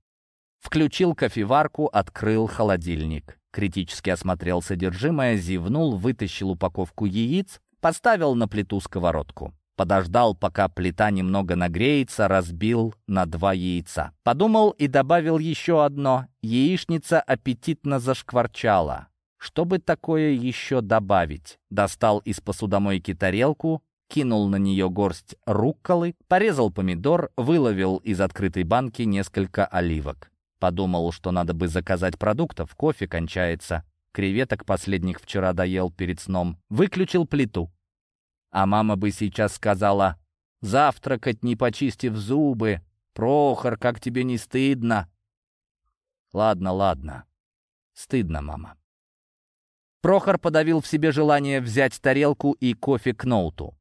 Включил кофеварку, открыл холодильник. Критически осмотрел содержимое, зевнул, вытащил упаковку яиц, поставил на плиту сковородку. Подождал, пока плита немного нагреется, разбил на два яйца. Подумал и добавил еще одно. Яичница аппетитно зашкварчала. Что бы такое еще добавить? Достал из посудомойки тарелку, кинул на нее горсть рукколы, порезал помидор, выловил из открытой банки несколько оливок. Подумал, что надо бы заказать продуктов, кофе кончается. Креветок последних вчера доел перед сном. Выключил плиту. А мама бы сейчас сказала, «Завтракать, не почистив зубы. Прохор, как тебе не стыдно?» Ладно, ладно. Стыдно, мама. Прохор подавил в себе желание взять тарелку и кофе к ноуту.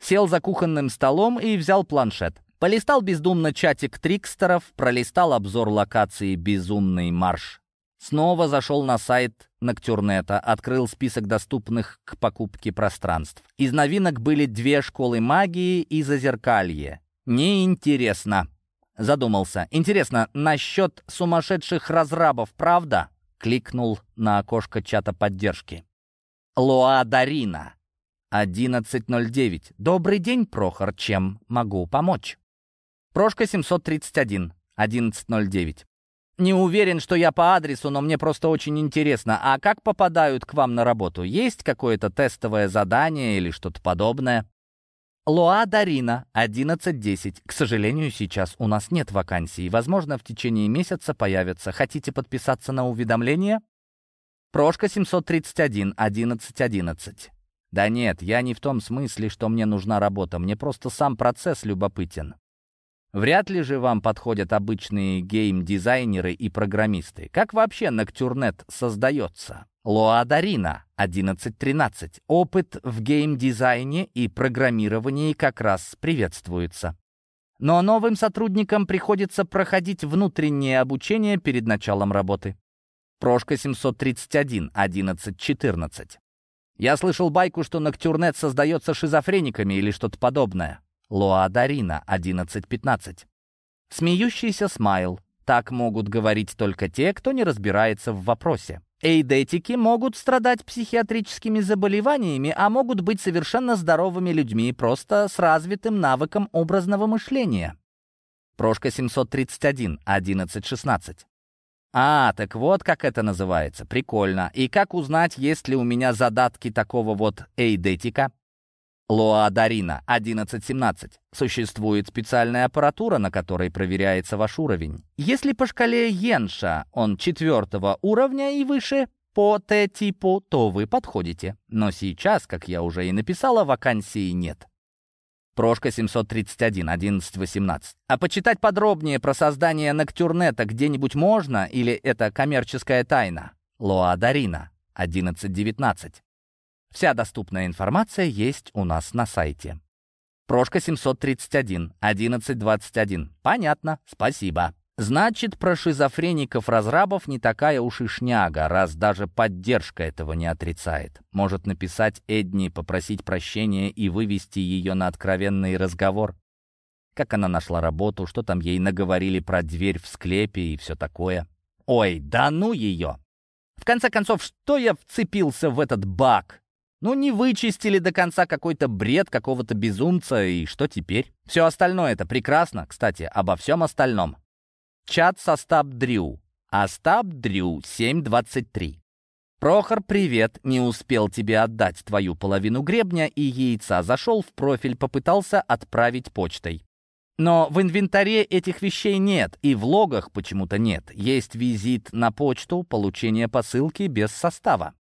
Сел за кухонным столом и взял планшет. Полистал бездумно чатик трикстеров, пролистал обзор локации «Безумный марш». Снова зашел на сайт Ноктюрнета, открыл список доступных к покупке пространств. Из новинок были две школы магии и зазеркалье. Неинтересно. Задумался. Интересно, насчет сумасшедших разрабов, правда? Кликнул на окошко чата поддержки. Лоа Дарина. 11.09. Добрый день, Прохор. Чем могу помочь? Прошка 731, 1109. Не уверен, что я по адресу, но мне просто очень интересно. А как попадают к вам на работу? Есть какое-то тестовое задание или что-то подобное? Луа Дарина, 1110. К сожалению, сейчас у нас нет вакансий. Возможно, в течение месяца появятся. Хотите подписаться на уведомления? Прошка 731, 1111. Да нет, я не в том смысле, что мне нужна работа. Мне просто сам процесс любопытен. Вряд ли же вам подходят обычные гейм-дизайнеры и программисты. Как вообще Ноктюрнет создается? Лоадарина, 11.13. Опыт в гейм-дизайне и программировании как раз приветствуется. Но новым сотрудникам приходится проходить внутреннее обучение перед началом работы. Прошка 731, 11.14. Я слышал байку, что Ноктюрнет создается шизофрениками или что-то подобное. Луадарина, 11.15. Смеющийся смайл. Так могут говорить только те, кто не разбирается в вопросе. Эйдетики могут страдать психиатрическими заболеваниями, а могут быть совершенно здоровыми людьми, просто с развитым навыком образного мышления. Прошка 731, 11.16. А, так вот как это называется. Прикольно. И как узнать, есть ли у меня задатки такого вот эйдетика? Лоадарина 1117. Существует специальная аппаратура, на которой проверяется ваш уровень. Если по шкале Йенша он четвертого уровня и выше, по Т-типу, то вы подходите. Но сейчас, как я уже и написала, вакансии нет. Прошка 731, 11-18. А почитать подробнее про создание Ноктюрнета где-нибудь можно, или это коммерческая тайна? Лоадарина 11-19. Вся доступная информация есть у нас на сайте. Прошка 731, 1121. Понятно, спасибо. Значит, про шизофреников-разрабов не такая уж и шняга, раз даже поддержка этого не отрицает. Может написать Эдни, попросить прощения и вывести ее на откровенный разговор. Как она нашла работу, что там ей наговорили про дверь в склепе и все такое. Ой, да ну ее! В конце концов, что я вцепился в этот баг? Ну, не вычистили до конца какой-то бред какого-то безумца, и что теперь? Все остальное это прекрасно, кстати, обо всем остальном. Чат со Стаб Дрю. Остап Дрю, 723. «Прохор, привет! Не успел тебе отдать твою половину гребня и яйца. Зашел в профиль, попытался отправить почтой. Но в инвентаре этих вещей нет, и в логах почему-то нет. Есть визит на почту, получение посылки без состава.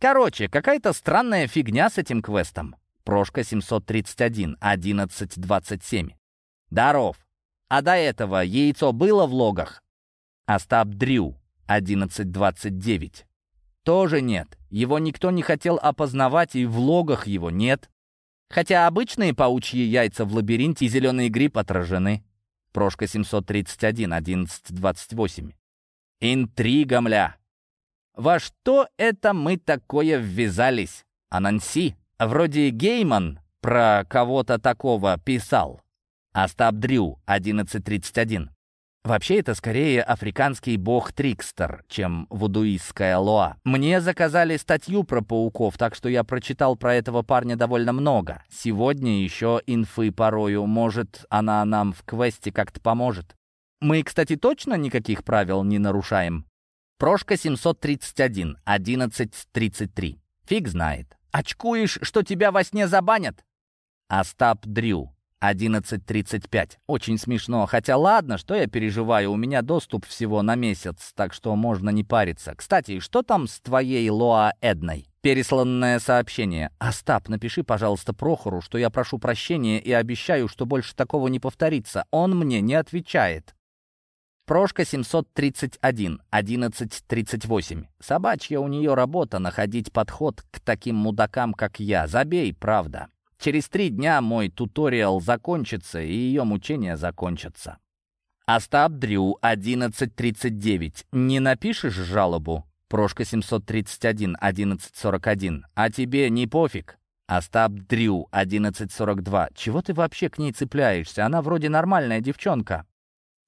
Короче, какая-то странная фигня с этим квестом. Прошка 731, 1127. Даров. А до этого яйцо было в логах? Остап Дрю, 1129. Тоже нет. Его никто не хотел опознавать, и в логах его нет. Хотя обычные паучьи яйца в лабиринте и зеленый гриб отражены. Прошка 731, 1128. Интрига, мля. Во что это мы такое ввязались? Ананси? Вроде Гейман про кого-то такого писал. Остап Дрю, 1131. Вообще это скорее африканский бог Трикстер, чем вудуистская Лоа. Мне заказали статью про пауков, так что я прочитал про этого парня довольно много. Сегодня еще инфы порою, может, она нам в квесте как-то поможет. Мы, кстати, точно никаких правил не нарушаем? Прошка 731, 1133. Фиг знает. Очкуешь, что тебя во сне забанят? Остап Дрю, 11.35. Очень смешно. Хотя ладно, что я переживаю, у меня доступ всего на месяц, так что можно не париться. Кстати, что там с твоей Лоа Эдной? Пересланное сообщение. «Остап, напиши, пожалуйста, Прохору, что я прошу прощения и обещаю, что больше такого не повторится. Он мне не отвечает». Прошка 731, 1138. Собачья у нее работа находить подход к таким мудакам, как я. Забей, правда. Через три дня мой туториал закончится, и ее мучения закончатся. Остап Дрю, 1139. Не напишешь жалобу? Прошка 731, 1141. А тебе не пофиг? Остап Дрю, 1142. Чего ты вообще к ней цепляешься? Она вроде нормальная девчонка.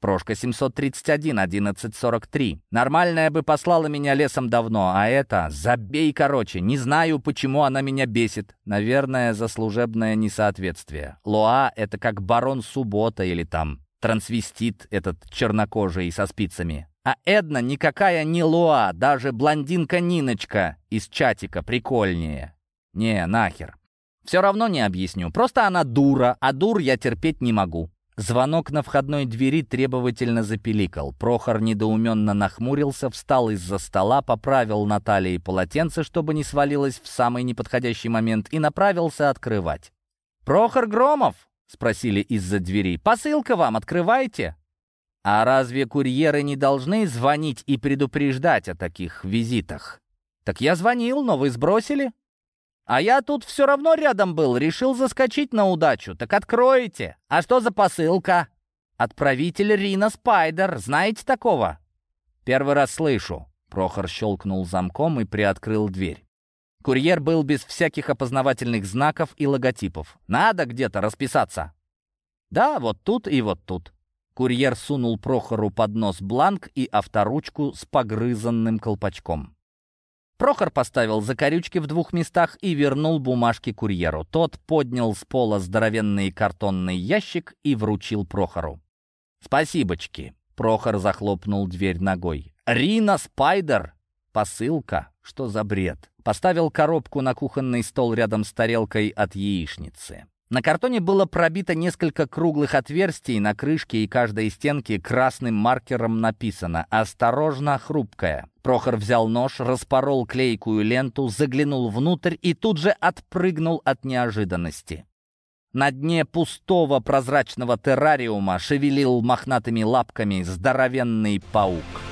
Прошка 731, 1143. Нормальная бы послала меня лесом давно, а это... Забей, короче. Не знаю, почему она меня бесит. Наверное, за служебное несоответствие. Лоа — это как барон Суббота или там трансвестит этот чернокожий со спицами. А Эдна никакая не Лоа, даже блондинка Ниночка из чатика прикольнее. Не, нахер. Все равно не объясню. Просто она дура, а дур я терпеть не могу. Звонок на входной двери требовательно запеликал. Прохор недоуменно нахмурился, встал из-за стола, поправил на талии полотенце, чтобы не свалилось в самый неподходящий момент, и направился открывать. «Прохор Громов!» — спросили из-за двери. «Посылка вам, открывайте!» «А разве курьеры не должны звонить и предупреждать о таких визитах?» «Так я звонил, но вы сбросили?» «А я тут все равно рядом был, решил заскочить на удачу. Так откроете. А что за посылка?» «Отправитель Рина Спайдер. Знаете такого?» «Первый раз слышу». Прохор щелкнул замком и приоткрыл дверь. Курьер был без всяких опознавательных знаков и логотипов. «Надо где-то расписаться». «Да, вот тут и вот тут». Курьер сунул Прохору под нос бланк и авторучку с погрызанным колпачком. Прохор поставил закорючки в двух местах и вернул бумажки курьеру. Тот поднял с пола здоровенный картонный ящик и вручил Прохору. «Спасибочки!» — Прохор захлопнул дверь ногой. «Рина Спайдер! Посылка? Что за бред?» Поставил коробку на кухонный стол рядом с тарелкой от яичницы. На картоне было пробито несколько круглых отверстий на крышке и каждой стенке красным маркером написано «Осторожно, хрупкая». Прохор взял нож, распорол клейкую ленту, заглянул внутрь и тут же отпрыгнул от неожиданности. На дне пустого прозрачного террариума шевелил мохнатыми лапками здоровенный паук.